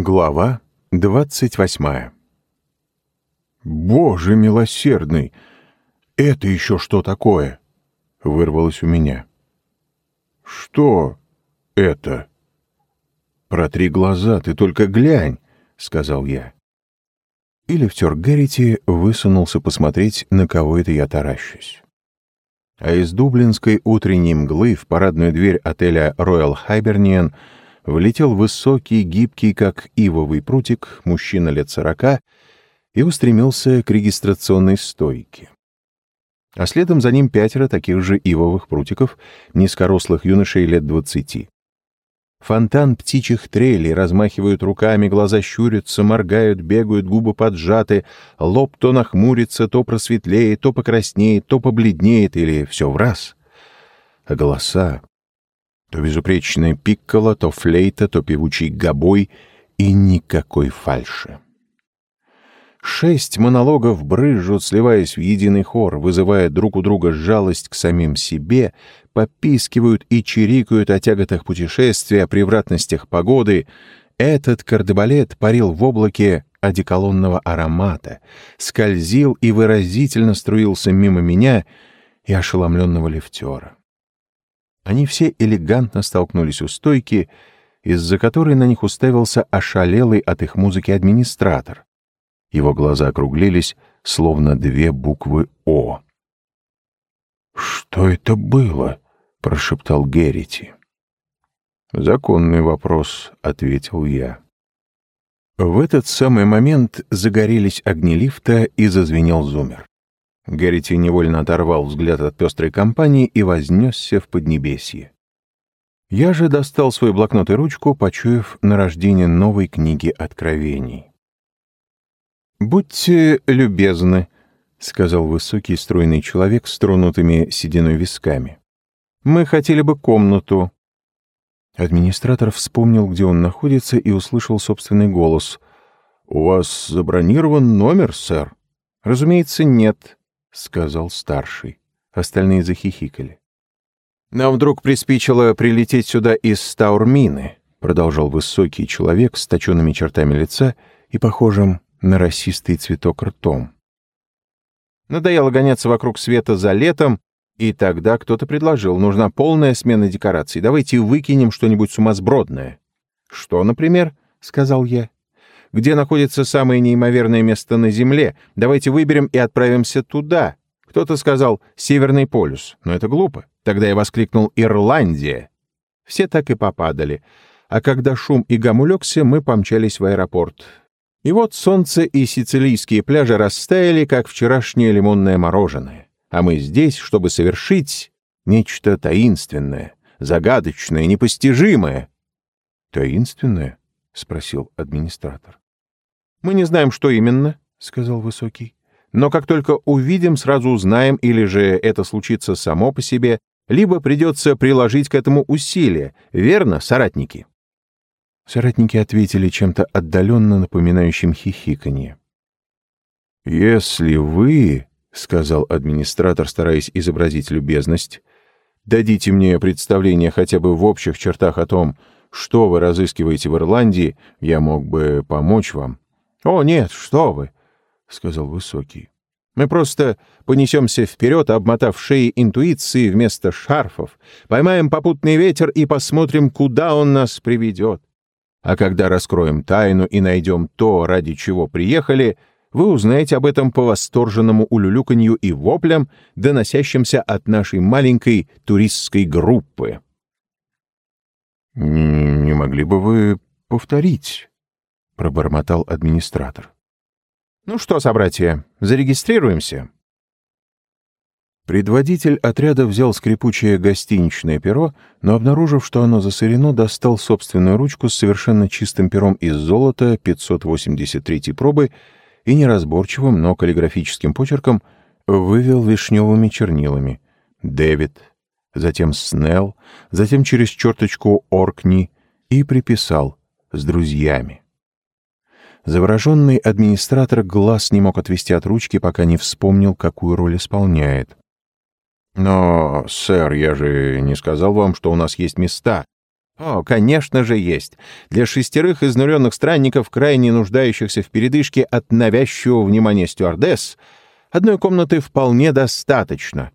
Глава двадцать восьмая «Боже милосердный! Это еще что такое?» — вырвалось у меня. «Что это?» «Протри глаза, ты только глянь», — сказал я. И лифтер Гэррити высунулся посмотреть, на кого это я таращусь. А из дублинской утренней мглы в парадную дверь отеля «Роyal Хайберниен» влетел высокий, гибкий, как ивовый прутик, мужчина лет сорока и устремился к регистрационной стойке. А следом за ним пятеро таких же ивовых прутиков, низкорослых юношей лет двадцати. Фонтан птичьих трелей размахивают руками, глаза щурятся, моргают, бегают, губы поджаты, лоб то нахмурится, то просветлеет, то покраснеет, то побледнеет или все в раз. А голоса то безупречная пиккола, то флейта, то певучий гобой и никакой фальши. Шесть монологов брызжут, сливаясь в единый хор, вызывая друг у друга жалость к самим себе, попискивают и чирикают о тяготах путешествия, о превратностях погоды. Этот кардебалет парил в облаке одеколонного аромата, скользил и выразительно струился мимо меня и ошеломленного лифтера. Они все элегантно столкнулись у стойки, из-за которой на них уставился ошалелый от их музыки администратор. Его глаза округлились, словно две буквы «О». «Что это было?» — прошептал Геррити. «Законный вопрос», — ответил я. В этот самый момент загорелись огни лифта и зазвенел зумер. Гэррити невольно оторвал взгляд от пестрой компании и вознесся в Поднебесье. Я же достал свой блокнот и ручку, почуяв на рождение новой книги откровений. «Будьте любезны», — сказал высокий стройный человек с тронутыми сединой висками. «Мы хотели бы комнату». Администратор вспомнил, где он находится, и услышал собственный голос. «У вас забронирован номер, сэр?» «Разумеется, нет», — сказал старший. Остальные захихикали. «Нам вдруг приспичило прилететь сюда из Стаурмины», — продолжал высокий человек с точенными чертами лица и похожим на расистый цветок ртом. Надоело гоняться вокруг света за летом, и тогда кто-то предложил, нужна полная смена декораций, давайте выкинем что-нибудь сумасбродное. «Что, например?» — сказал я где находится самое неимоверное место на Земле. Давайте выберем и отправимся туда. Кто-то сказал «Северный полюс», но это глупо. Тогда я воскликнул «Ирландия». Все так и попадали. А когда шум и гам улегся, мы помчались в аэропорт. И вот солнце и сицилийские пляжи растаяли, как вчерашнее лимонное мороженое. А мы здесь, чтобы совершить нечто таинственное, загадочное, непостижимое. Таинственное? — спросил администратор. «Мы не знаем, что именно», — сказал Высокий. «Но как только увидим, сразу узнаем, или же это случится само по себе, либо придется приложить к этому усилия. Верно, соратники?» Соратники ответили чем-то отдаленно напоминающим хихиканье. «Если вы, — сказал администратор, стараясь изобразить любезность, — дадите мне представление хотя бы в общих чертах о том, что вы разыскиваете в Ирландии, я мог бы помочь вам». «О, нет, что вы», — сказал Высокий. «Мы просто понесемся вперед, обмотав шеи интуиции вместо шарфов, поймаем попутный ветер и посмотрим, куда он нас приведет. А когда раскроем тайну и найдем то, ради чего приехали, вы узнаете об этом по восторженному улюлюканью и воплям, доносящимся от нашей маленькой туристской группы». «Не могли бы вы повторить?» — пробормотал администратор. «Ну что, собратья, зарегистрируемся?» Предводитель отряда взял скрипучее гостиничное перо, но, обнаружив, что оно засорено, достал собственную ручку с совершенно чистым пером из золота 583 пробы и неразборчивым, но каллиграфическим почерком вывел вишневыми чернилами «Дэвид затем Снелл, затем через черточку Оркни и приписал «с друзьями». Завороженный администратор глаз не мог отвести от ручки, пока не вспомнил, какую роль исполняет. «Но, сэр, я же не сказал вам, что у нас есть места», О, конечно же, есть. Для шестерых изнуренных странников, крайне нуждающихся в передышке от навязчивого внимания стюардесс, одной комнаты вполне достаточно.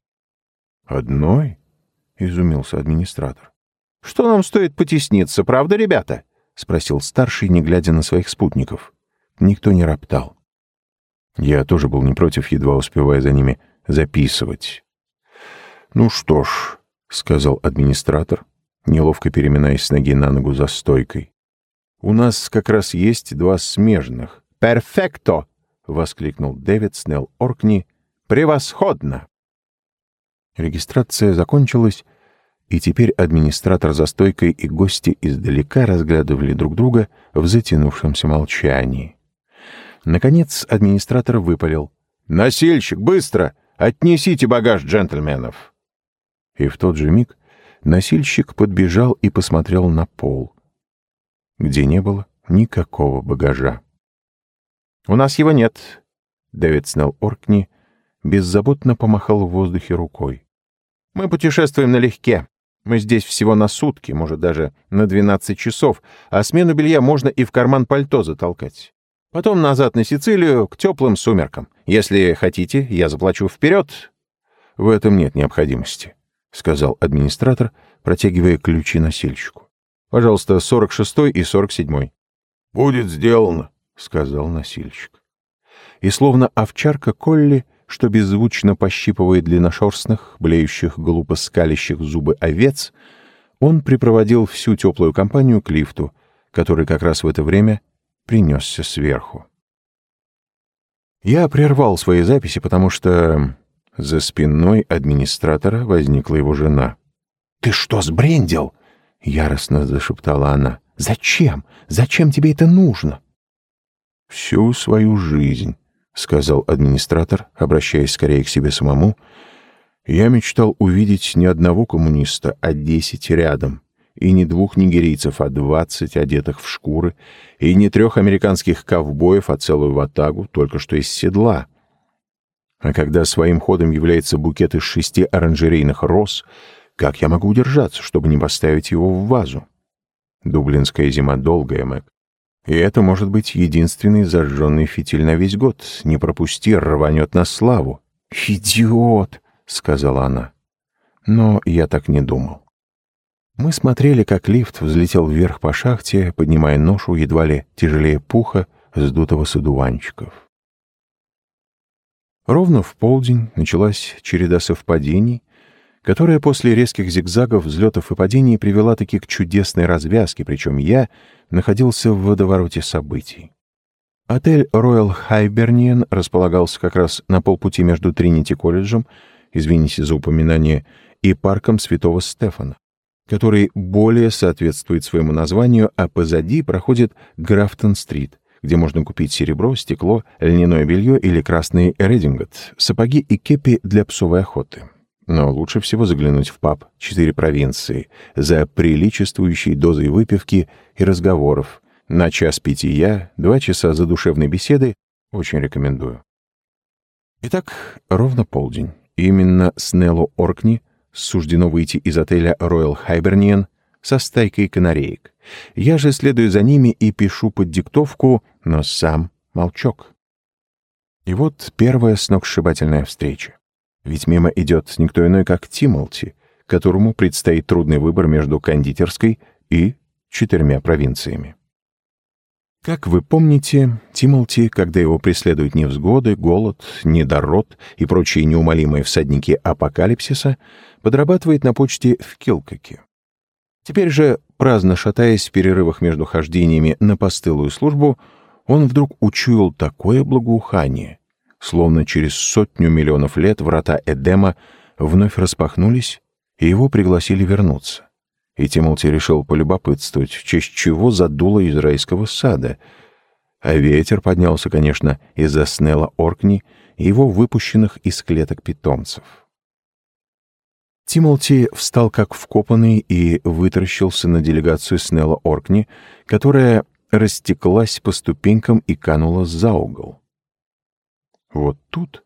«Одной?» — изумился администратор. «Что нам стоит потесниться, правда, ребята?» — спросил старший, не глядя на своих спутников. Никто не роптал. Я тоже был не против, едва успевая за ними записывать. «Ну что ж», — сказал администратор, неловко переминаясь с ноги на ногу за стойкой. «У нас как раз есть два смежных». «Перфекто!» — воскликнул Дэвид Снелл Оркни. «Превосходно!» Регистрация закончилась, и теперь администратор за стойкой и гости издалека разглядывали друг друга в затянувшемся молчании. Наконец администратор выпалил. «Носильщик, быстро! Отнесите багаж джентльменов!» И в тот же миг Носильщик подбежал и посмотрел на пол, где не было никакого багажа. «У нас его нет», — Дэвид Снелл Оркни беззаботно помахал в воздухе рукой. «Мы путешествуем налегке. Мы здесь всего на сутки, может, даже на 12 часов, а смену белья можно и в карман пальто затолкать. Потом назад на Сицилию, к теплым сумеркам. Если хотите, я заплачу вперед». «В этом нет необходимости», — сказал администратор, протягивая ключи носильщику. «Пожалуйста, сорок шестой и сорок седьмой». «Будет сделано», — сказал носильщик. И словно овчарка Колли, что беззвучно пощипывает длинношерстных, блеющих, глупо скалящих зубы овец, он припроводил всю теплую компанию к лифту, который как раз в это время принесся сверху. Я прервал свои записи, потому что за спиной администратора возникла его жена. «Ты что, сбрендил?» — яростно зашептала она. «Зачем? Зачем тебе это нужно?» «Всю свою жизнь», — сказал администратор, обращаясь скорее к себе самому, «я мечтал увидеть не одного коммуниста, а десять рядом, и не двух нигерийцев, а двадцать одетых в шкуры, и не трех американских ковбоев, а целую ватагу, только что из седла». А когда своим ходом является букет из шести оранжерейных роз, как я могу удержаться, чтобы не поставить его в вазу? Дублинская зима долгая, Мэг. И это может быть единственный зажженный фитиль на весь год. Не пропусти, рванет на славу. «Идиот!» — сказала она. Но я так не думал. Мы смотрели, как лифт взлетел вверх по шахте, поднимая ношу едва ли тяжелее пуха, сдутого с одуванчиков. Ровно в полдень началась череда совпадений, которая после резких зигзагов, взлетов и падений привела таки к чудесной развязке, причем я находился в водовороте событий. Отель Royal Hibernian располагался как раз на полпути между Тринити-колледжем, извините за упоминание, и парком Святого Стефана, который более соответствует своему названию, а позади проходит Графтон-стрит, где можно купить серебро, стекло, льняное белье или красный редингот, сапоги и кепи для псовой охоты. Но лучше всего заглянуть в паб «Четыре провинции» за приличествующей дозой выпивки и разговоров. На час питья, два часа задушевной беседы очень рекомендую. Итак, ровно полдень. Именно Снеллу Оркни суждено выйти из отеля Royal Hibernian со стайкой канареек. Я же следую за ними и пишу под диктовку, но сам молчок. И вот первая сногсшибательная встреча. Ведь мимо идет никто иной, как Тимолти, которому предстоит трудный выбор между кондитерской и четырьмя провинциями. Как вы помните, Тимолти, когда его преследуют невзгоды, голод, недород и прочие неумолимые всадники апокалипсиса, подрабатывает на почте в Килкоке. Теперь же, праздно шатаясь в перерывах между хождениями на постылую службу, он вдруг учуял такое благоухание, словно через сотню миллионов лет врата Эдема вновь распахнулись, и его пригласили вернуться. И Тимолти решил полюбопытствовать, в честь чего задуло из райского сада. А ветер поднялся, конечно, из-за Снелла Оркни и его выпущенных из клеток питомцев. Тимолти встал как вкопанный и вытаращился на делегацию Снелла Оркни, которая растеклась по ступенькам и канула за угол. Вот тут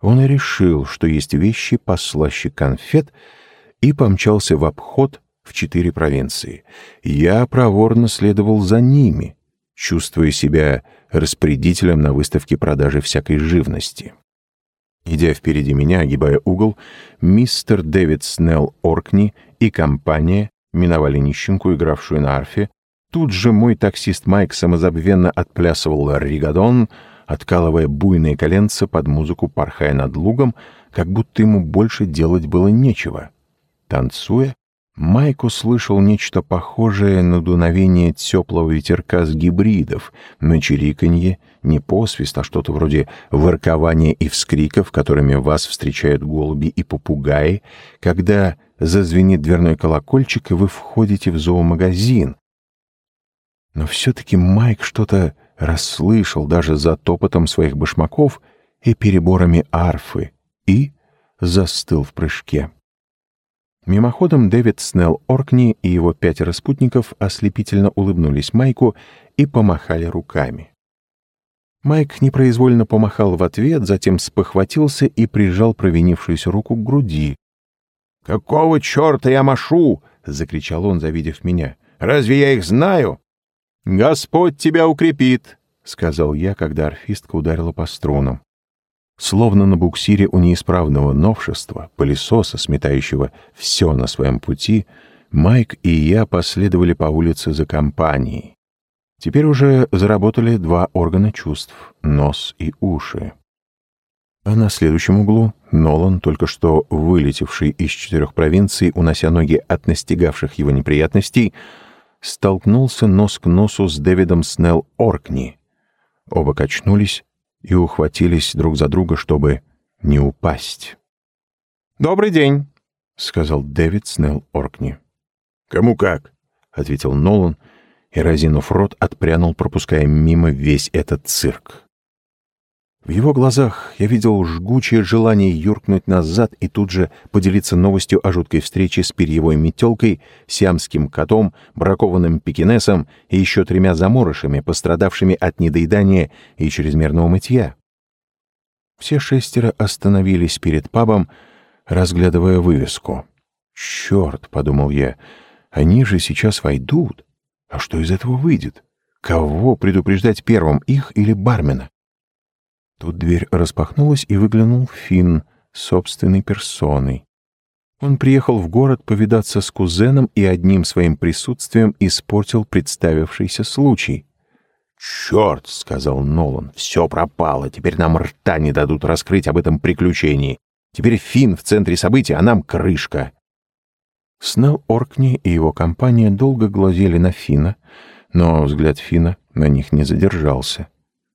он и решил, что есть вещи послаще конфет, и помчался в обход в четыре провинции. Я проворно следовал за ними, чувствуя себя распорядителем на выставке продажи всякой живности. Идя впереди меня, огибая угол, мистер Дэвид Снелл Оркни и компания миновали нищенку, игравшую на арфе. Тут же мой таксист Майк самозабвенно отплясывал ригадон, откалывая буйные коленца под музыку, порхая над лугом, как будто ему больше делать было нечего. Танцуя, Майк услышал нечто похожее на дуновение теплого ветерка с гибридов, на чириканье, не посвист, а что-то вроде воркования и вскриков, которыми вас встречают голуби и попугаи, когда зазвенит дверной колокольчик, и вы входите в зоомагазин. Но все-таки Майк что-то расслышал даже за топотом своих башмаков и переборами арфы и застыл в прыжке. Мимоходом Дэвид Снелл Оркни и его пятеро спутников ослепительно улыбнулись Майку и помахали руками. Майк непроизвольно помахал в ответ, затем спохватился и прижал провинившуюся руку к груди. «Какого черта я машу?» — закричал он, завидев меня. «Разве я их знаю?» «Господь тебя укрепит!» — сказал я, когда орфистка ударила по струнам. Словно на буксире у неисправного новшества, пылесоса, сметающего все на своем пути, Майк и я последовали по улице за компанией. Теперь уже заработали два органа чувств — нос и уши. А на следующем углу Нолан, только что вылетевший из четырех провинций, унося ноги от настигавших его неприятностей, столкнулся нос к носу с Дэвидом Снелл Оркни. Оба качнулись, и ухватились друг за друга, чтобы не упасть. «Добрый день», — сказал Дэвид Снелл Оркни. «Кому как?» — ответил Нолан, и, разинув рот, отпрянул, пропуская мимо весь этот цирк. В его глазах я видел жгучее желание юркнуть назад и тут же поделиться новостью о жуткой встрече с перьевой метелкой, сиамским котом, бракованным пекинесом и еще тремя заморышами, пострадавшими от недоедания и чрезмерного мытья. Все шестеро остановились перед пабом, разглядывая вывеску. «Черт!» — подумал я. «Они же сейчас войдут. А что из этого выйдет? Кого предупреждать первым, их или бармена?» Тут дверь распахнулась, и выглянул Финн собственной персоной. Он приехал в город повидаться с кузеном и одним своим присутствием испортил представившийся случай. «Черт!» — сказал Нолан. «Все пропало. Теперь нам рта не дадут раскрыть об этом приключении. Теперь Финн в центре событий, а нам крышка». Снелл Оркни и его компания долго глазели на Фина, но взгляд Фина на них не задержался.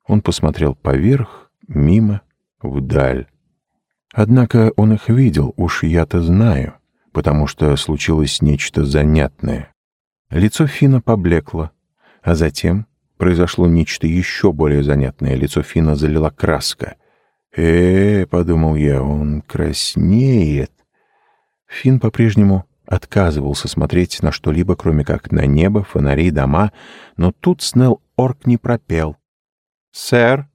Он посмотрел поверх мимо, вдаль. Однако он их видел, уж я-то знаю, потому что случилось нечто занятное. Лицо Фина поблекло, а затем произошло нечто еще более занятное. Лицо Фина залила краска. э, -э подумал я, — он краснеет. Фин по-прежнему отказывался смотреть на что-либо, кроме как на небо, фонари, дома, но тут Снелл Орк не пропел. «Сэр,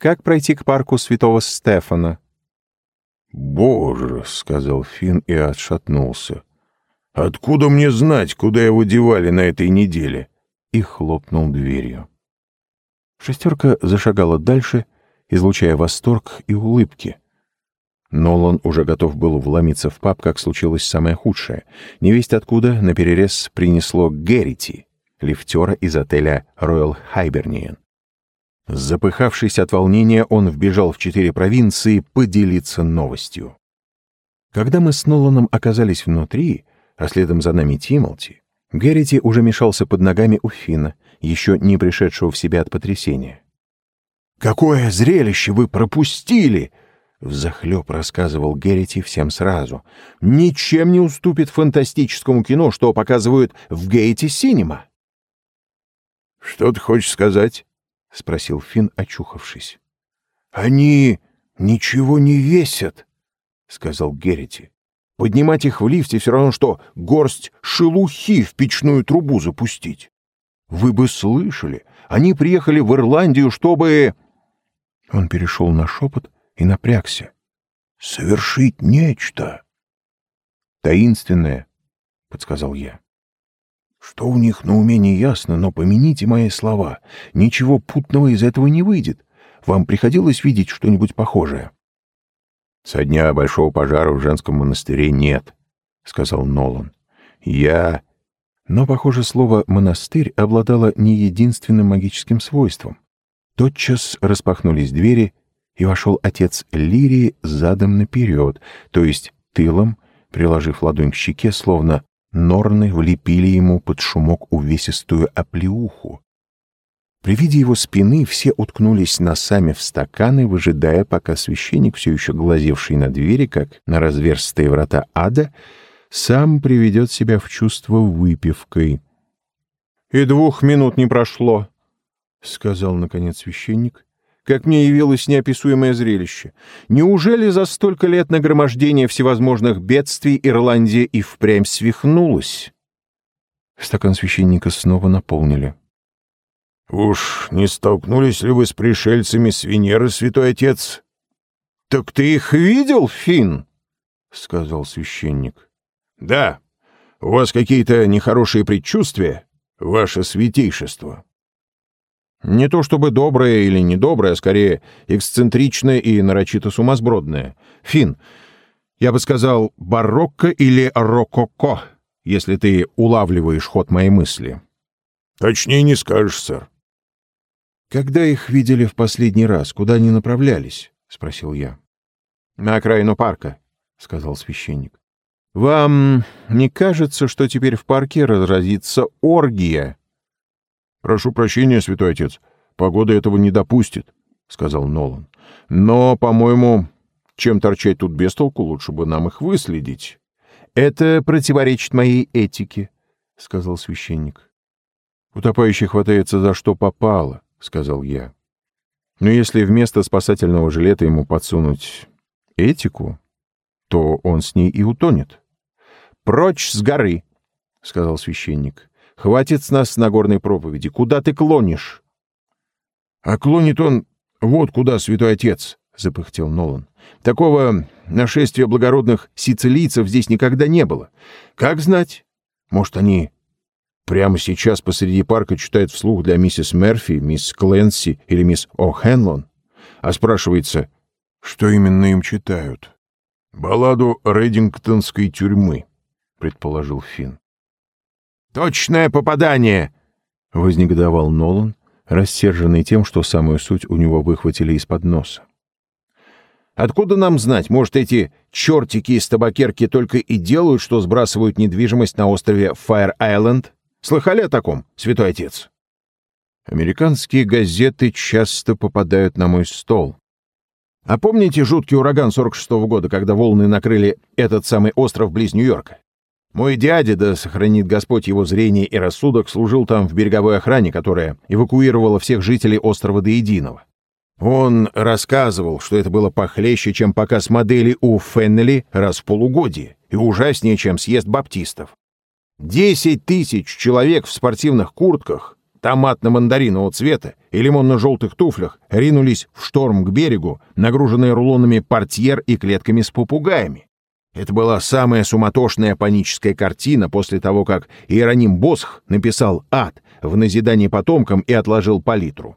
как пройти к парку святого Стефана?» «Боже!» — сказал Финн и отшатнулся. «Откуда мне знать, куда его девали на этой неделе?» И хлопнул дверью. Шестерка зашагала дальше, излучая восторг и улыбки. Нолан уже готов был вломиться в паб, как случилось самое худшее. Невесть откуда наперерез принесло Геррити, лифтера из отеля Royal Hibernian. Запыхавшись от волнения, он вбежал в четыре провинции поделиться новостью. Когда мы с Ноланом оказались внутри, а следом за нами Тимолти, Геррити уже мешался под ногами у Фина, еще не пришедшего в себя от потрясения. «Какое зрелище вы пропустили!» — взахлеб рассказывал Геррити всем сразу. «Ничем не уступит фантастическому кино, что показывают в Гейте Синема». «Что ты хочешь сказать?» — спросил Финн, очухавшись. — Они ничего не весят, — сказал Геррити. — Поднимать их в лифте все равно, что горсть шелухи в печную трубу запустить. Вы бы слышали, они приехали в Ирландию, чтобы... Он перешел на шепот и напрягся. Совершить нечто. Таинственное подсказал я. Что у них на уме не ясно, но помяните мои слова. Ничего путного из этого не выйдет. Вам приходилось видеть что-нибудь похожее? Со дня большого пожара в женском монастыре нет, сказал Нолан. Я... Но, похоже, слово «монастырь» обладало не единственным магическим свойством. Тотчас распахнулись двери, и вошел отец Лирии задом наперед, то есть тылом, приложив ладонь к щеке, словно Норны влепили ему под шумок увесистую оплеуху. При виде его спины все уткнулись носами в стаканы, выжидая, пока священник, все еще глазевший на двери, как на разверстые врата ада, сам приведет себя в чувство выпивкой. — И двух минут не прошло, — сказал, наконец, священник, как мне явилось неописуемое зрелище. Неужели за столько лет нагромождения всевозможных бедствий Ирландия и впрямь свихнулась? Стакан священника снова наполнили. — Уж не столкнулись ли вы с пришельцами с Венеры, святой отец? — Так ты их видел, Финн? — сказал священник. — Да. У вас какие-то нехорошие предчувствия, ваше святейшество. — не то чтобы доброе или недоброе, а скорее эксцентричное и нарочито сумасбродное. Фин, я бы сказал барокко или рококо, если ты улавливаешь ход моей мысли. Точнее не скажешь, сэр. Когда их видели в последний раз, куда они направлялись? спросил я. На окраину парка, сказал священник. Вам не кажется, что теперь в парке разразится оргия? «Прошу прощения, святой отец, погода этого не допустит», — сказал Нолан. «Но, по-моему, чем торчать тут без толку, лучше бы нам их выследить». «Это противоречит моей этике», — сказал священник. «Утопающий хватается за что попало», — сказал я. «Но если вместо спасательного жилета ему подсунуть этику, то он с ней и утонет». «Прочь с горы», — сказал священник. Хватит с нас Нагорной проповеди. Куда ты клонишь? — А клонит он вот куда, святой отец, — запыхтел Нолан. — Такого нашествия благородных сицилийцев здесь никогда не было. Как знать? Может, они прямо сейчас посреди парка читают вслух для миссис Мерфи, мисс Кленси или мисс О'Хенлон? А спрашивается, что именно им читают? — Балладу Редингтонской тюрьмы, — предположил Финн. «Точное попадание!» — вознегодовал Нолан, рассерженный тем, что самую суть у него выхватили из-под носа. «Откуда нам знать? Может, эти чертики из табакерки только и делают, что сбрасывают недвижимость на острове Фаер-Айленд? Слыхали о таком, святой отец?» Американские газеты часто попадают на мой стол. А помните жуткий ураган 46-го года, когда волны накрыли этот самый остров близ Нью-Йорка? Мой дядя, да сохранит Господь его зрение и рассудок, служил там в береговой охране, которая эвакуировала всех жителей острова до единого. Он рассказывал, что это было похлеще, чем показ модели у Феннели раз в полугодие, и ужаснее, чем съезд баптистов. Десять тысяч человек в спортивных куртках, томатно-мандаринового цвета и лимонно-желтых туфлях ринулись в шторм к берегу, нагруженные рулонами портьер и клетками с попугаями. Это была самая суматошная паническая картина после того, как Иероним Босх написал «Ад» в назидание потомкам и отложил палитру.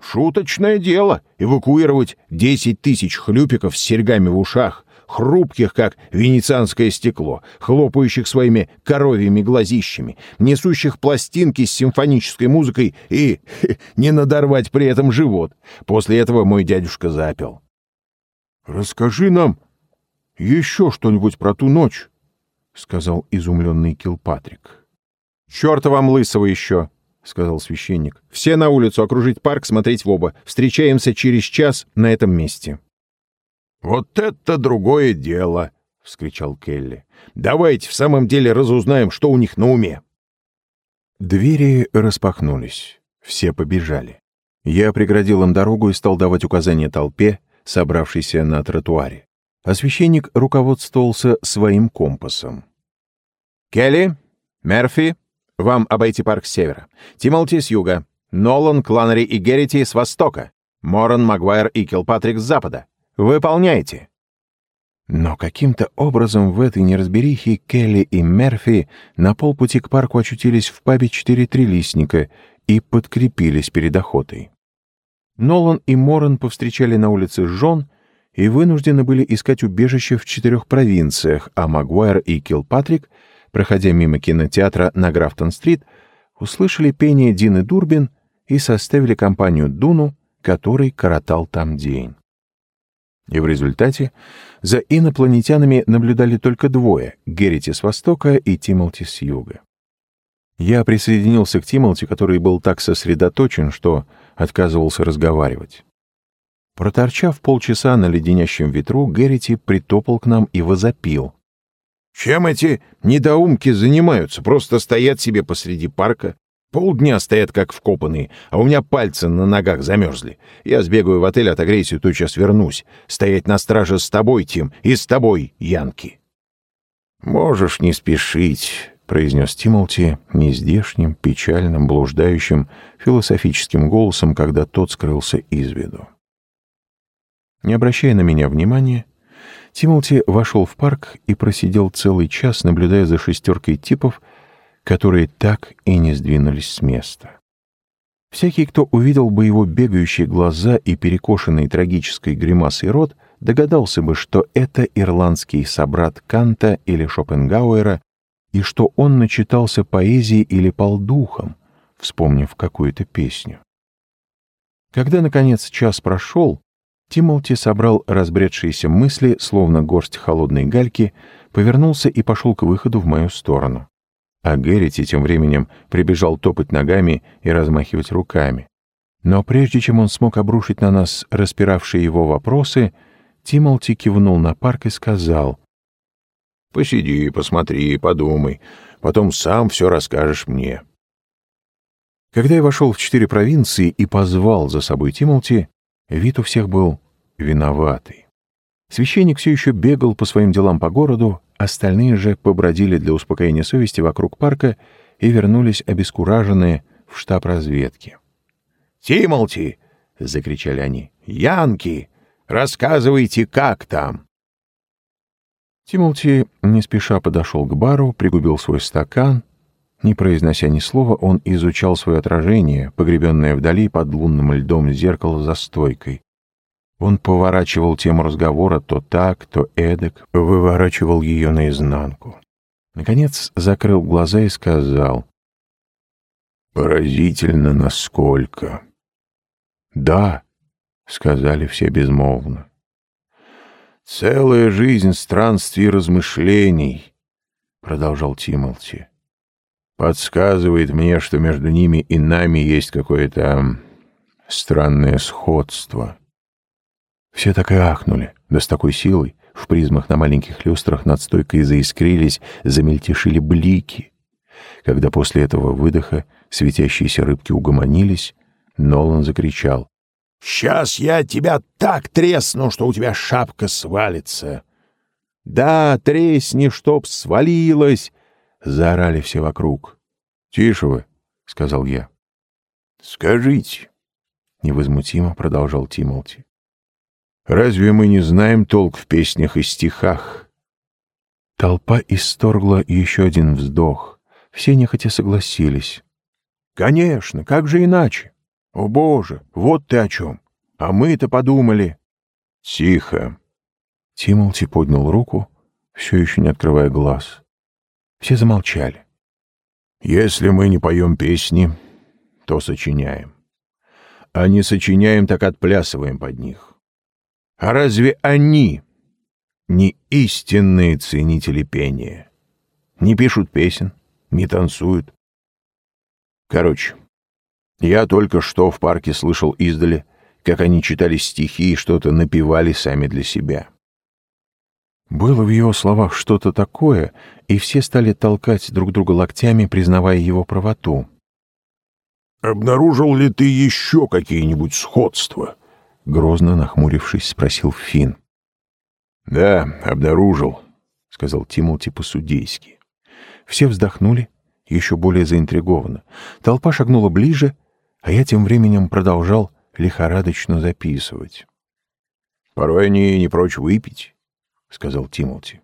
Шуточное дело — эвакуировать десять тысяч хлюпиков с серьгами в ушах, хрупких, как венецианское стекло, хлопающих своими коровьими глазищами, несущих пластинки с симфонической музыкой и не надорвать при этом живот. После этого мой дядюшка запел. «Расскажи нам еще что-нибудь про ту ночь, — сказал изумленный Килпатрик. — Черта вам лысого еще, — сказал священник. — Все на улицу, окружить парк, смотреть в оба. Встречаемся через час на этом месте. — Вот это другое дело, — вскричал Келли. — Давайте в самом деле разузнаем, что у них на уме. Двери распахнулись. Все побежали. Я преградил им дорогу и стал давать указания толпе, собравшейся на тротуаре а священник руководствовался своим компасом. «Келли, Мерфи, вам обойти парк с севера, Тимолти с юга, Нолан, Кланери и Геррити с востока, Моран, Магуайр и Килпатрик с запада. Выполняйте!» Но каким-то образом в этой неразберихе Келли и Мерфи на полпути к парку очутились в пабе «Четыре трилистника» и подкрепились перед охотой. Нолан и Моран повстречали на улице жен и вынуждены были искать убежище в четырех провинциях, а Магуайр и Килпатрик, проходя мимо кинотеатра на Графтон-стрит, услышали пение Дины Дурбин и составили компанию Дуну, который коротал там день. И в результате за инопланетянами наблюдали только двое — Геррити с востока и Тимолти с юга. Я присоединился к Тимолти, который был так сосредоточен, что отказывался разговаривать. Проторчав полчаса на леденящем ветру, Геррити притопал к нам и возопил. «Чем эти недоумки занимаются? Просто стоят себе посреди парка, Полдня стоят как вкопанные, а у меня пальцы на ногах замерзли. Я сбегаю в отель, отогреюсь и тотчас вернусь. Стоять на страже с тобой, Тим, и с тобой, Янки. «Можешь не спешить», — произнес Тимолти нездешним, печальным, блуждающим, философическим голосом, когда тот скрылся из виду. Не обращая на меня внимания, Тимолти вошел в парк и просидел целый час, наблюдая за шестеркой типов, которые так и не сдвинулись с места. Всякий, кто увидел бы его бегающие глаза и перекошенный трагической гримасой рот, догадался бы, что это ирландский собрат Канта или Шопенгауэра, и что он начитался поэзии или полдухом, вспомнив какую-то песню. Когда, наконец, час прошел, Тимолти собрал разбредшиеся мысли, словно горсть холодной гальки, повернулся и пошел к выходу в мою сторону а Геррити тем временем прибежал топать ногами и размахивать руками. Но прежде чем он смог обрушить на нас распиравшие его вопросы, Тимолти кивнул на парк и сказал, «Посиди, посмотри, подумай, потом сам все расскажешь мне». Когда я вошел в четыре провинции и позвал за собой Тимолти, вид у всех был виноватый. Священник все еще бегал по своим делам по городу, Остальные же побродили для успокоения совести вокруг парка и вернулись обескураженные в штаб разведки. «Тимолти!» — закричали они. «Янки! Рассказывайте, как там!» Тимолти не спеша подошел к бару, пригубил свой стакан. Не произнося ни слова, он изучал свое отражение, погребенное вдали под лунным льдом зеркало за стойкой. Он поворачивал тему разговора то так, то эдак, выворачивал ее наизнанку. Наконец закрыл глаза и сказал. «Поразительно, насколько!» «Да», — сказали все безмолвно. «Целая жизнь странствий и размышлений», — продолжал Тимолти, — «подсказывает мне, что между ними и нами есть какое-то странное сходство». Все так и ахнули, да с такой силой. В призмах на маленьких люстрах над стойкой заискрились, замельтешили блики. Когда после этого выдоха светящиеся рыбки угомонились, Нолан закричал. «Сейчас я тебя так тресну, что у тебя шапка свалится!» «Да, тресни, чтоб свалилась!» — заорали все вокруг. «Тише вы!» — сказал я. «Скажите!» — невозмутимо продолжал Тимолти. Разве мы не знаем толк в песнях и стихах? Толпа исторгла еще один вздох. Все нехотя согласились. Конечно, как же иначе? О, Боже, вот ты о чем. А мы-то подумали. Тихо. Тимолти поднял руку, все еще не открывая глаз. Все замолчали. Если мы не поем песни, то сочиняем. А не сочиняем, так отплясываем под них. А разве они не истинные ценители пения? Не пишут песен, не танцуют. Короче, я только что в парке слышал издали, как они читали стихи и что-то напевали сами для себя. Было в его словах что-то такое, и все стали толкать друг друга локтями, признавая его правоту. «Обнаружил ли ты еще какие-нибудь сходства?» — грозно нахмурившись, спросил Финн. «Да, обнаружил», — сказал Тимолти по-судейски. Все вздохнули, еще более заинтригованно. Толпа шагнула ближе, а я тем временем продолжал лихорадочно записывать. «Порой они не прочь выпить», — сказал Тимолти.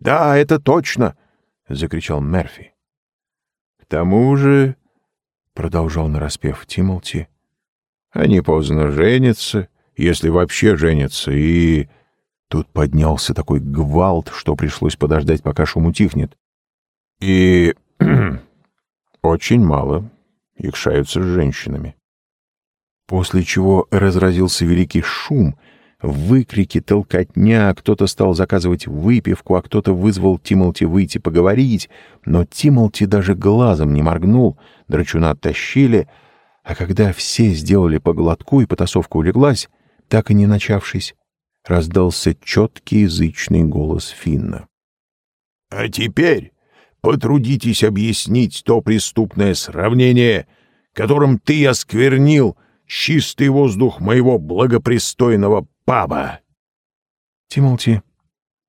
Да, это точно, закричал Мерфи. К тому же, продолжал нараспев Тимолти, они поздно женятся, если вообще женятся, и... Тут поднялся такой гвалт, что пришлось подождать, пока шум утихнет. И очень мало якшаются с женщинами. После чего разразился великий шум, выкрики, толкотня, кто-то стал заказывать выпивку, а кто-то вызвал Тимолти выйти поговорить, но Тимолти даже глазом не моргнул, драчуна оттащили, а когда все сделали по глотку и потасовка улеглась, так и не начавшись, раздался четкий язычный голос Финна. — А теперь потрудитесь объяснить то преступное сравнение, которым ты осквернил чистый воздух моего благопристойного паба. Тимолти,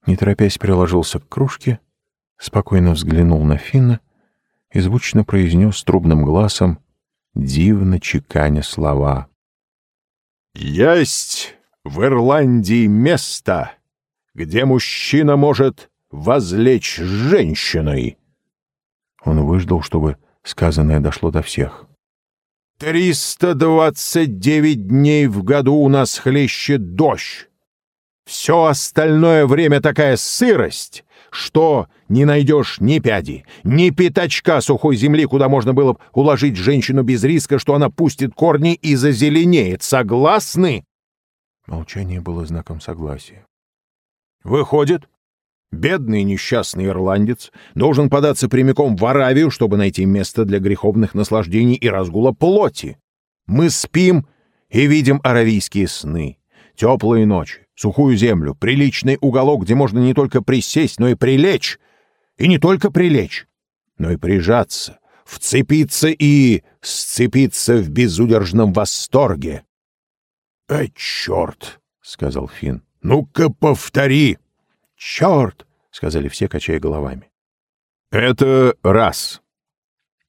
не торопясь, приложился к кружке, спокойно взглянул на Финна и звучно произнес трубным глазом, дивно чеканя слова. «Есть в Ирландии место, где мужчина может возлечь с женщиной». Он выждал, чтобы сказанное дошло до всех. «Триста двадцать девять дней в году у нас хлещет дождь. Все остальное время такая сырость, что не найдешь ни пяди, ни пятачка сухой земли, куда можно было бы уложить женщину без риска, что она пустит корни и зазеленеет. Согласны?» Молчание было знаком согласия. «Выходит, бедный несчастный ирландец должен податься прямиком в Аравию, чтобы найти место для греховных наслаждений и разгула плоти. Мы спим и видим аравийские сны, теплые ночи, сухую землю, приличный уголок, где можно не только присесть, но и прилечь. И не только прилечь, но и прижаться, вцепиться и сцепиться в безудержном восторге. — Ай, черт! — сказал Финн. — Ну-ка, повтори! — Черт! — сказали все, качая головами. — Это раз.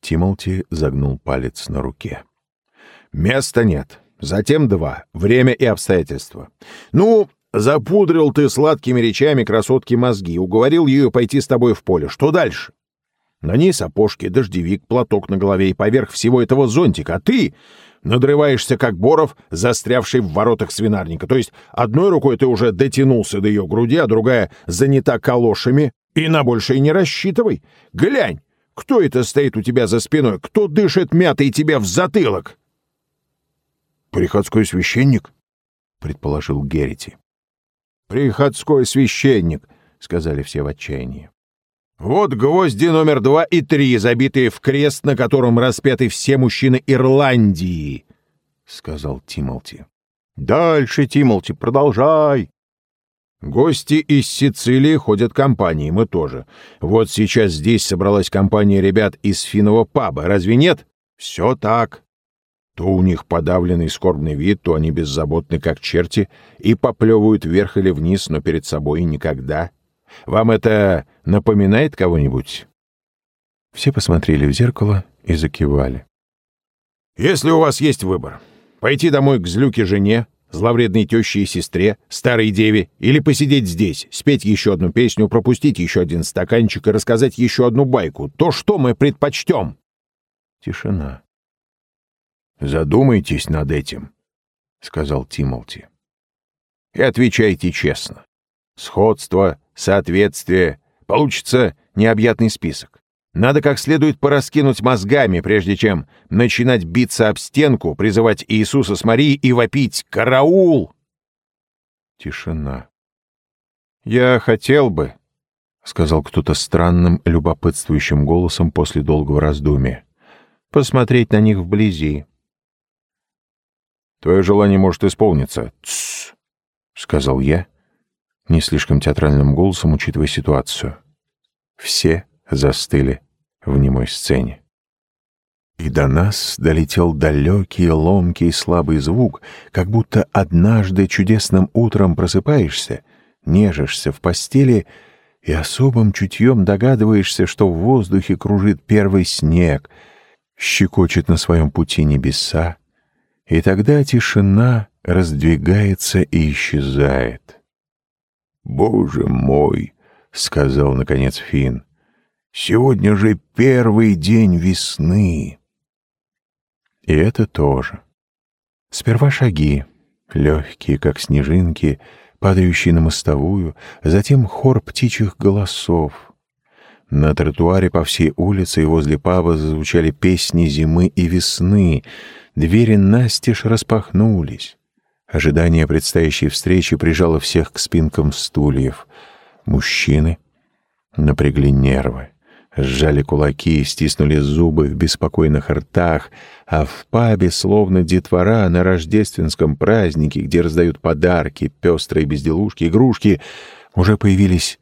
Тимолти загнул палец на руке. — Места нет. Затем два. Время и обстоятельства. Ну, запудрил ты сладкими речами красотки мозги, уговорил ее пойти с тобой в поле. Что дальше? На ней сапожки, дождевик, платок на голове и поверх всего этого зонтик, а ты надрываешься, как Боров, застрявший в воротах свинарника. То есть одной рукой ты уже дотянулся до ее груди, а другая занята калошами. И на большее не рассчитывай. Глянь, кто это стоит у тебя за спиной? Кто дышит мятой тебе в затылок? «Приходской священник?» — предположил Геррити. «Приходской священник», — сказали все в отчаянии. Вот гвозди номер два и три, забитые в крест, на котором распяты все мужчины Ирландии, — сказал Тимолти. — Дальше, Тимолти, продолжай. Гости из Сицилии ходят компанией, мы тоже. Вот сейчас здесь собралась компания ребят из финного паба, разве нет? Все так. То у них подавленный скорбный вид, то они беззаботны, как черти, и поплевывают вверх или вниз, но перед собой никогда. Вам это напоминает кого-нибудь?» Все посмотрели в зеркало и закивали. «Если у вас есть выбор, пойти домой к злюке жене, зловредной теще и сестре, старой деве, или посидеть здесь, спеть еще одну песню, пропустить еще один стаканчик и рассказать еще одну байку, то что мы предпочтем?» Тишина. «Задумайтесь над этим», — сказал Тимолти. «И отвечайте честно. Сходство, соответствие, Получится необъятный список. Надо как следует пораскинуть мозгами, прежде чем начинать биться об стенку, призывать Иисуса с Марией и вопить «Караул!». Тишина. «Я хотел бы», — сказал кто-то странным, любопытствующим голосом после долгого раздумия, — «посмотреть на них вблизи». «Твое желание может исполниться», — сказал я, не слишком театральным голосом, учитывая ситуацию. Все застыли в немой сцене. И до нас долетел далекий, ломкий, слабый звук, как будто однажды чудесным утром просыпаешься, нежишься в постели и особым чутьем догадываешься, что в воздухе кружит первый снег, щекочет на своем пути небеса, и тогда тишина раздвигается и исчезает. «Боже мой!» — сказал, наконец, Финн. «Сегодня же первый день весны!» И это тоже. Сперва шаги, легкие, как снежинки, падающие на мостовую, затем хор птичьих голосов. На тротуаре по всей улице и возле паба зазвучали песни зимы и весны. Двери настежь распахнулись. Ожидание предстоящей встречи прижало всех к спинкам стульев. Мужчины напрягли нервы сжали кулаки, стиснули зубы в беспокойных ртах, а в пабе, словно детвора на рождественском празднике, где раздают подарки, пестрые безделушки, игрушки, уже появились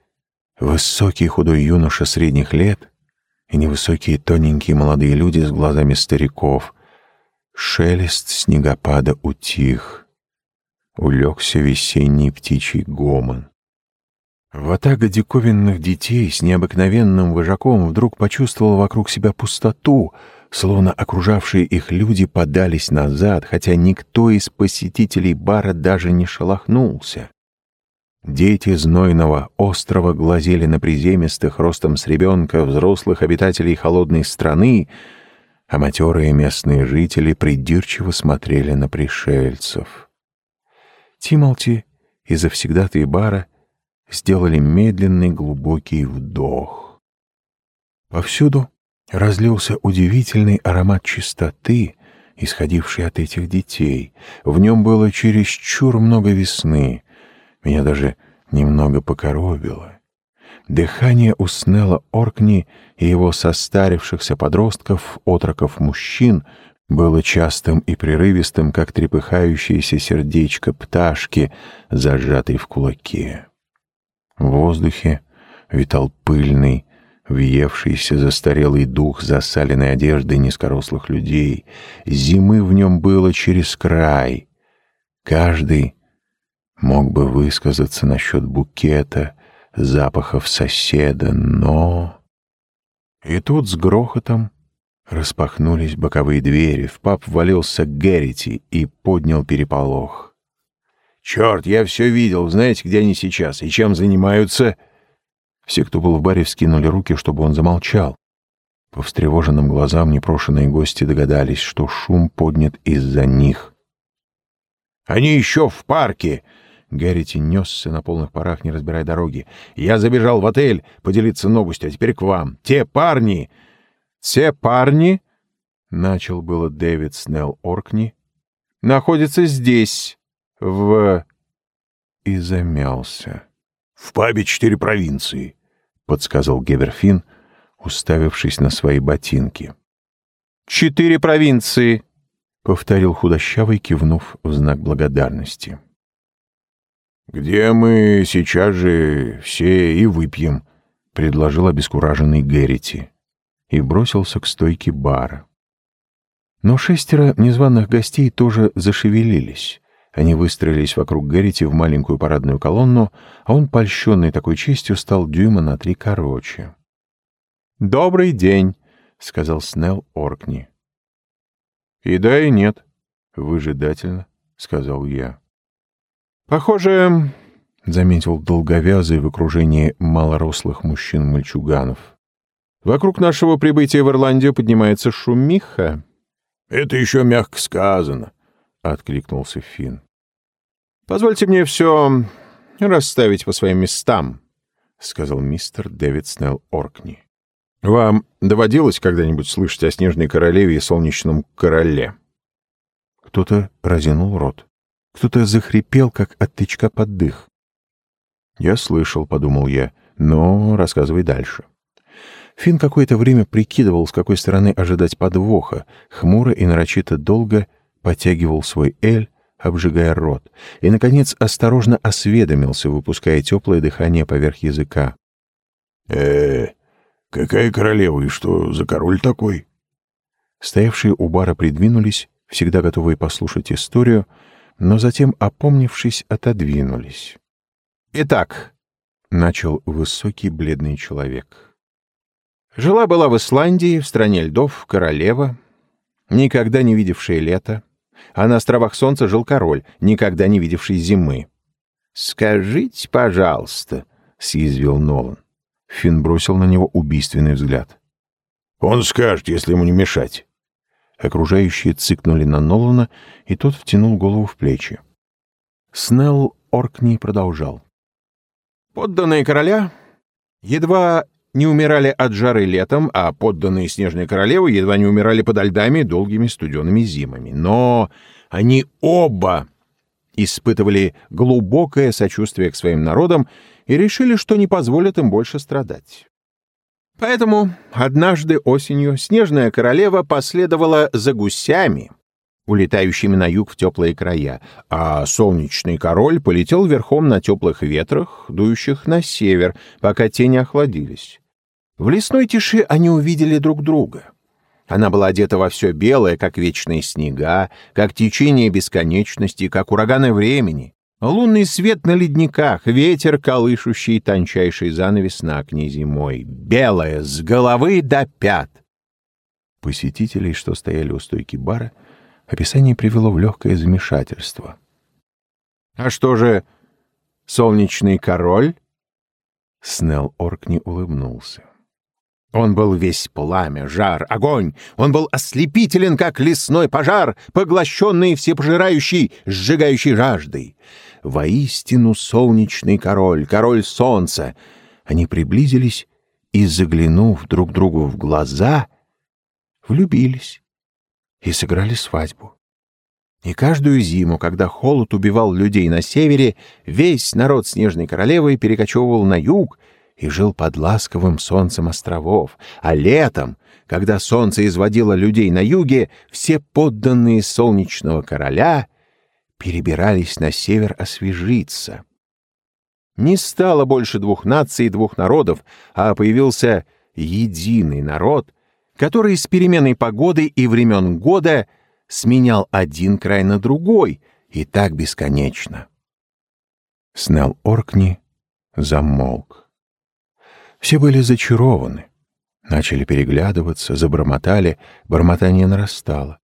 высокий худой юноша средних лет и невысокие тоненькие молодые люди с глазами стариков. Шелест снегопада утих. Улегся весенний птичий гомон. Ватага диковинных детей с необыкновенным вожаком вдруг почувствовал вокруг себя пустоту, словно окружавшие их люди подались назад, хотя никто из посетителей бара даже не шелохнулся. Дети знойного острова глазели на приземистых ростом с ребенка взрослых обитателей холодной страны, а матерые местные жители придирчиво смотрели на пришельцев. Тимолти и завсегдатые бара — сделали медленный глубокий вдох. Повсюду разлился удивительный аромат чистоты, исходивший от этих детей. В нем было чересчур много весны. Меня даже немного покоробило. Дыхание у Снелла Оркни и его состарившихся подростков, отроков мужчин, было частым и прерывистым, как трепыхающееся сердечко пташки, зажатой в кулаке. В воздухе витал пыльный, въевшийся застарелый дух засаленной одежды низкорослых людей. Зимы в нем было через край. Каждый мог бы высказаться насчет букета, запахов соседа, но... И тут с грохотом распахнулись боковые двери. В паб ввалился Геррити и поднял переполох. «Черт, я все видел. Знаете, где они сейчас и чем занимаются?» Все, кто был в баре, вскинули руки, чтобы он замолчал. По встревоженным глазам непрошенные гости догадались, что шум поднят из-за них. «Они еще в парке!» Гэррити несся на полных парах, не разбирая дороги. «Я забежал в отель поделиться новостью, а теперь к вам. Те парни!» «Те парни?» — начал было Дэвид Снелл Оркни. «Находятся здесь, в...» и замялся. «В пабе четыре провинции», — подсказал Геверфин, уставившись на свои ботинки. «Четыре провинции», — повторил худощавый, кивнув в знак благодарности. «Где мы сейчас же все и выпьем», — предложил обескураженный Геррити и бросился к стойке бара. Но шестеро незваных гостей тоже зашевелились. Они выстроились вокруг Гэрити в маленькую парадную колонну, а он, польщенный такой честью, стал дюйма на три короче. «Добрый день», — сказал Снелл Оркни. «И да, и нет», — выжидательно, — сказал я. «Похоже, — заметил долговязый в окружении малорослых мужчин-мальчуганов, — вокруг нашего прибытия в Ирландию поднимается шумиха». «Это еще мягко сказано», — откликнулся Финн. «Позвольте мне все расставить по своим местам», — сказал мистер Дэвид Снелл Оркни. «Вам доводилось когда-нибудь слышать о Снежной Королеве и Солнечном Короле?» Кто-то разинул рот. Кто-то захрипел, как от тычка под дых. «Я слышал», — подумал я, — «но рассказывай дальше». Финн какое-то время прикидывал, с какой стороны ожидать подвоха, хмуро и нарочито долго потягивал свой эль, обжигая рот, и, наконец, осторожно осведомился, выпуская теплое дыхание поверх языка. э какая королева и что за король такой?» Стоявшие у бара придвинулись, всегда готовые послушать историю, но затем, опомнившись, отодвинулись. «Итак», — начал высокий бледный человек, — «жила-была в Исландии, в стране льдов, королева, никогда не видевшая лета, а на островах Солнца жил король, никогда не видевший зимы. «Скажите, пожалуйста», — съязвил Нолан. Финн бросил на него убийственный взгляд. «Он скажет, если ему не мешать». Окружающие цыкнули на Нолана, и тот втянул голову в плечи. Снелл Оркни продолжал. «Подданные короля едва не умирали от жары летом, а подданные Снежной Королевы едва не умирали подо льдами долгими студенными зимами. Но они оба испытывали глубокое сочувствие к своим народам и решили, что не позволят им больше страдать. Поэтому однажды осенью Снежная Королева последовала за гусями, улетающими на юг в теплые края, а Солнечный Король полетел верхом на теплых ветрах, дующих на север, пока те не охладились. В лесной тиши они увидели друг друга. Она была одета во все белое, как вечные снега, как течение бесконечности, как ураганы времени. Лунный свет на ледниках, ветер, колышущий тончайший занавес на окне зимой. Белое, с головы до пят. Посетителей, что стояли у стойки бара, описание привело в легкое замешательство. «А что же, солнечный король?» Снелл Оркни улыбнулся. Он был весь пламя, жар, огонь. Он был ослепителен, как лесной пожар, поглощенный всепожирающей, сжигающей жаждой. Воистину солнечный король, король солнца. Они приблизились и, заглянув друг другу в глаза, влюбились и сыграли свадьбу. И каждую зиму, когда холод убивал людей на севере, весь народ Снежной Королевы перекочевывал на юг — и жил под ласковым солнцем островов, а летом, когда солнце изводило людей на юге, все подданные солнечного короля перебирались на север освежиться. Не стало больше двух наций и двух народов, а появился единый народ, который с переменной погоды и времен года сменял один край на другой, и так бесконечно. Снел Оркни замолк. Все были зачарованы. Начали переглядываться, забормотали, бормотание нарастало.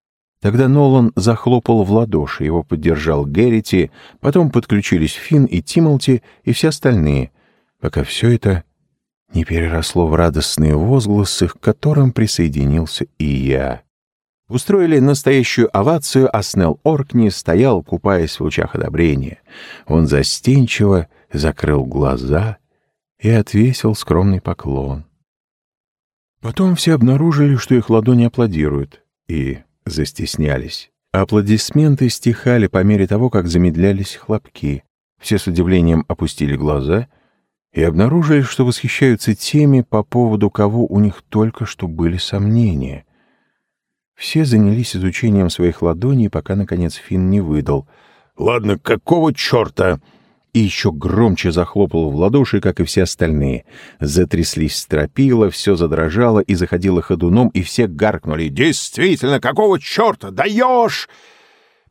Тогда Нолан захлопал в ладоши, его поддержал Геррити, потом подключились Финн и Тимолти и все остальные, пока все это не переросло в радостные возгласы, к которым присоединился и я. Устроили настоящую овацию, а Снелл Оркни стоял, купаясь в лучах одобрения. Он застенчиво закрыл глаза и отвесил скромный поклон. Потом все обнаружили, что их ладони аплодируют, и застеснялись. Аплодисменты стихали по мере того, как замедлялись хлопки. Все с удивлением опустили глаза и обнаружили, что восхищаются теми, по поводу кого у них только что были сомнения. Все занялись изучением своих ладоней, пока, наконец, Финн не выдал. «Ладно, какого черта?» И еще громче захлопал в ладоши, как и все остальные. Затряслись стропила, все задрожало и заходило ходуном, и все гаркнули. «Действительно, какого черта? Даешь!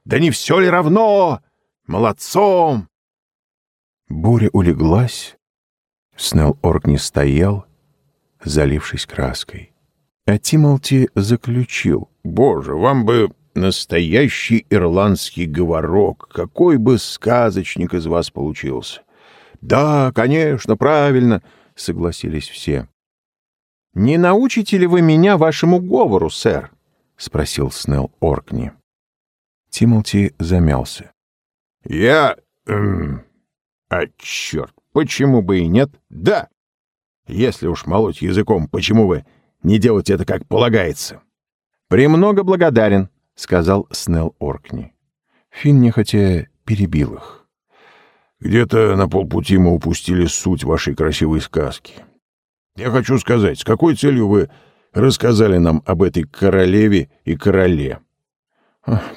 Да не все ли равно? Молодцом!» Буря улеглась. Снелл Орк не стоял, залившись краской. А Тимолти заключил. «Боже, вам бы Настоящий ирландский говорок. Какой бы сказочник из вас получился. Да, конечно, правильно, согласились все. Не научите ли вы меня вашему говору, сэр? спросил Снелл Оркни. Тимолти замялся. Я... Эм, а черт, почему бы и нет? Да! Если уж молоть языком, почему бы не делать это как полагается? «Премного благодарен», — сказал Снелл Оркни. Финн нехотя перебил их. «Где-то на полпути мы упустили суть вашей красивой сказки. Я хочу сказать, с какой целью вы рассказали нам об этой королеве и короле?»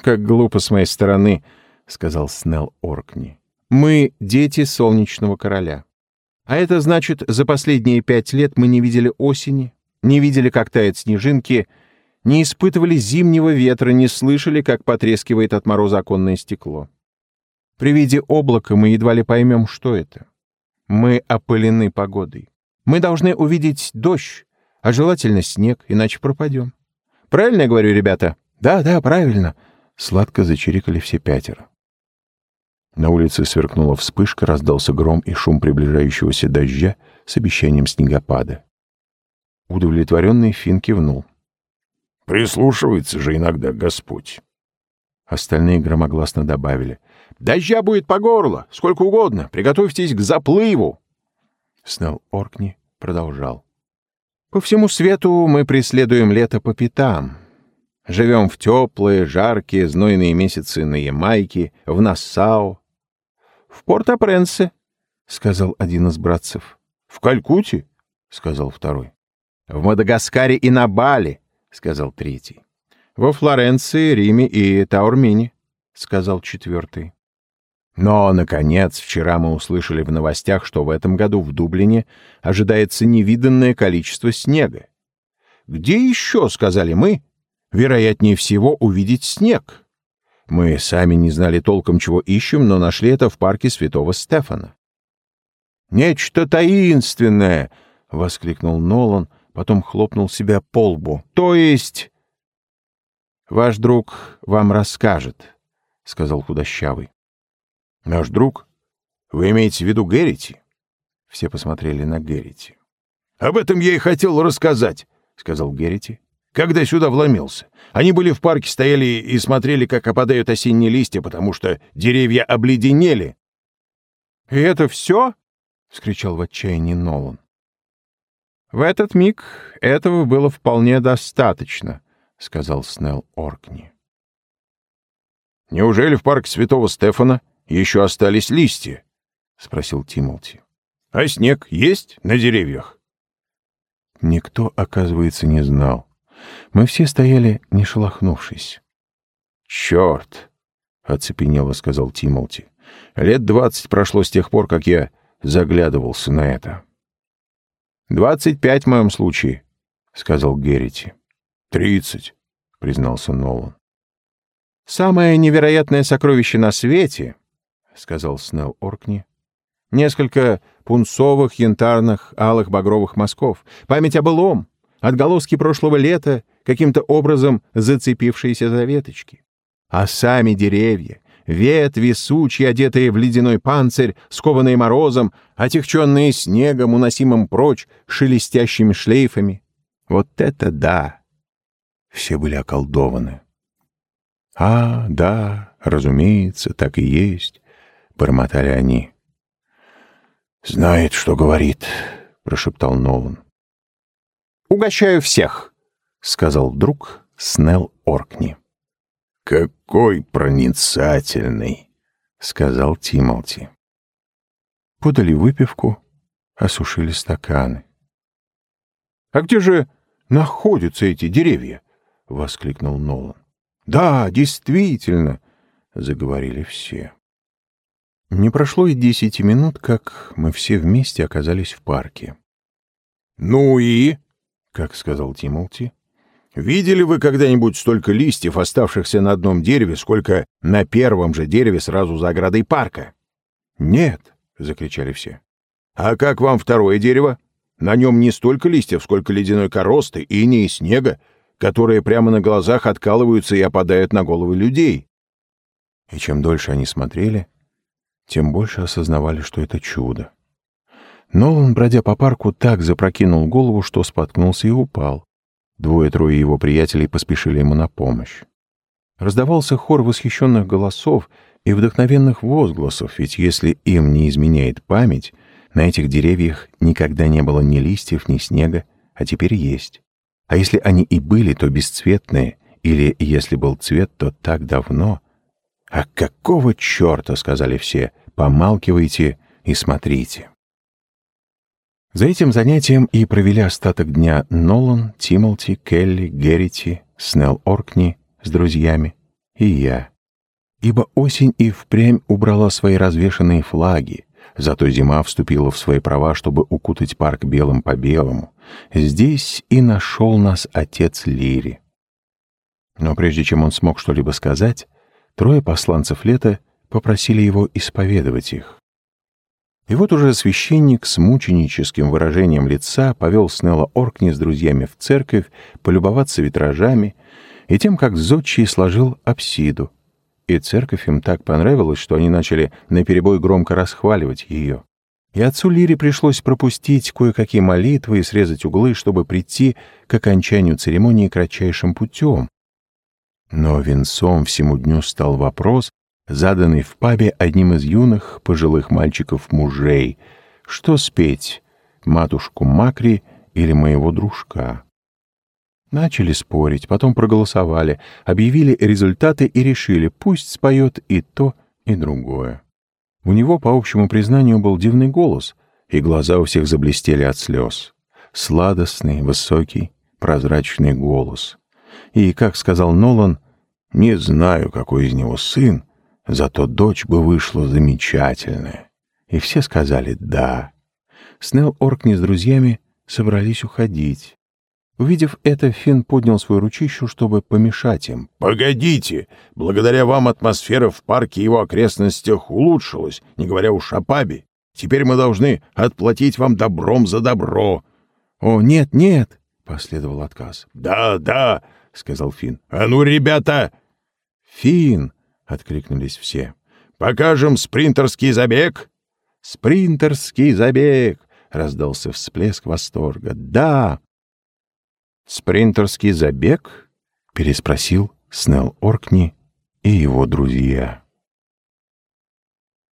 «Как глупо с моей стороны», — сказал Снелл Оркни. «Мы — дети солнечного короля. А это значит, за последние пять лет мы не видели осени, не видели, как тают снежинки, — не испытывали зимнего ветра, не слышали, как потрескивает от мороза оконное стекло. При виде облака мы едва ли поймем, что это. Мы опылены погодой. Мы должны увидеть дождь, а желательно снег, иначе пропадем. Правильно я говорю, ребята? Да, да, правильно. Сладко зачирикали все пятеро. На улице сверкнула вспышка, раздался гром и шум приближающегося дождя с обещанием снегопада. Удовлетворенный Фин кивнул. «Прислушивается же иногда Господь». Остальные громогласно добавили. «Дождя будет по горло, сколько угодно. Приготовьтесь к заплыву!» Снелл Оркни продолжал. «По всему свету мы преследуем лето по пятам. Живем в теплые, жаркие, знойные месяцы на Ямайке, в Нассау. В Порт-о-Пренсе, — сказал один из братцев. В Калькутте, — сказал второй. В Мадагаскаре и на Бали, — сказал третий. Во Флоренции, Риме и Таурмине, — сказал четвертый. Но, наконец, вчера мы услышали в новостях, что в этом году в Дублине ожидается невиданное количество снега. Где еще, сказали мы, вероятнее всего увидеть снег? Мы сами не знали толком, чего ищем, но нашли это в парке святого Стефана. «Нечто таинственное!» — воскликнул Нолан, потом хлопнул себя по лбу. «То есть...» «Ваш друг вам расскажет», — сказал худощавый. «Наш друг? Вы имеете в виду Геррити?» Все посмотрели на Геррити. «Об этом я и хотел рассказать», — сказал Геррити, «когда сюда вломился. Они были в парке, стояли и смотрели, как опадают осенние листья, потому что деревья обледенели». «И это все?» — вскричал в отчаянии Нолан. «В этот миг этого было вполне достаточно», — сказал Снелл Оркни. «Неужели в парке Святого Стефана еще остались листья?» — спросил Тимолти. «А снег есть на деревьях?» Никто, оказывается, не знал. Мы все стояли, не шелохнувшись. «Черт!» — оцепенело сказал Тимолти. «Лет двадцать прошло с тех пор, как я заглядывался на это». «Двадцать пять в моем случае», — сказал Геррити. «Тридцать», — признался Нолан. «Самое невероятное сокровище на свете», — сказал Снелл Оркни, — «несколько пунцовых, янтарных, алых, багровых мазков, память о былом, отголоски прошлого лета, каким-то образом зацепившиеся за веточки. А сами деревья, ветви, сучьи, одетые в ледяной панцирь, скованные морозом, отягченные снегом, уносимым прочь шелестящими шлейфами. Вот это да! Все были околдованы. «А, да, разумеется, так и есть», — бормотали они. «Знает, что говорит», — прошептал Нолан. «Угощаю всех», — сказал друг Снелл Оркни. «Какой проницательный!» — сказал Тимолти. Подали выпивку, осушили стаканы. «А где же находятся эти деревья?» — воскликнул Нолан. «Да, действительно!» — заговорили все. Не прошло и десяти минут, как мы все вместе оказались в парке. «Ну и?» — как сказал Тимолти. «Видели вы когда-нибудь столько листьев, оставшихся на одном дереве, сколько на первом же дереве сразу за оградой парка?» «Нет!» — закричали все. «А как вам второе дерево? На нем не столько листьев, сколько ледяной коросты, инея и снега, которые прямо на глазах откалываются и опадают на головы людей. И чем дольше они смотрели, тем больше осознавали, что это чудо. Нолан, бродя по парку, так запрокинул голову, что споткнулся и упал. Двое-трое его приятелей поспешили ему на помощь. Раздавался хор восхищенных голосов и вдохновенных возгласов, ведь если им не изменяет память, на этих деревьях никогда не было ни листьев, ни снега, а теперь есть. А если они и были, то бесцветные, или если был цвет, то так давно. «А какого черта?» — сказали все. «Помалкивайте и смотрите». За этим занятием и провели остаток дня Нолан, Тимолти, Келли, Геррити, Снелл Оркни с друзьями и я. Ибо осень и впрямь убрала свои развешанные флаги, зато зима вступила в свои права, чтобы укутать парк белым по белому, Здесь и нашел нас отец Лири. Но прежде чем он смог что-либо сказать, трое посланцев лета попросили его исповедовать их. И вот уже священник с мученическим выражением лица повел Снелла Оркни с друзьями в церковь полюбоваться витражами и тем, как зодчий сложил апсиду, И церковь им так понравилась, что они начали наперебой громко расхваливать ее. И отцу Лире пришлось пропустить кое-какие молитвы и срезать углы, чтобы прийти к окончанию церемонии кратчайшим путем. Но венцом всему дню стал вопрос, заданный в пабе одним из юных пожилых мальчиков-мужей, что спеть, матушку Макри или моего дружка. Начали спорить, потом проголосовали, объявили результаты и решили, пусть споет и то, и другое. У него, по общему признанию, был дивный голос, и глаза у всех заблестели от слез. Сладостный, высокий, прозрачный голос. И, как сказал Нолан, «Не знаю, какой из него сын, зато дочь бы вышла замечательная». И все сказали «да». Снелл Оркни с друзьями собрались уходить. Увидев это, Финн поднял свою ручищу, чтобы помешать им. «Погодите! Благодаря вам атмосфера в парке и его окрестностях улучшилась, не говоря уж о пабе. Теперь мы должны отплатить вам добром за добро». «О, нет, нет!» — последовал отказ. «Да, да!» — сказал Финн. «А ну, ребята!» «Финн!» — откликнулись все. «Покажем спринтерский забег?» «Спринтерский забег!» — раздался всплеск восторга. «Да!» «Спринтерский забег?» — переспросил Снелл Оркни и его друзья.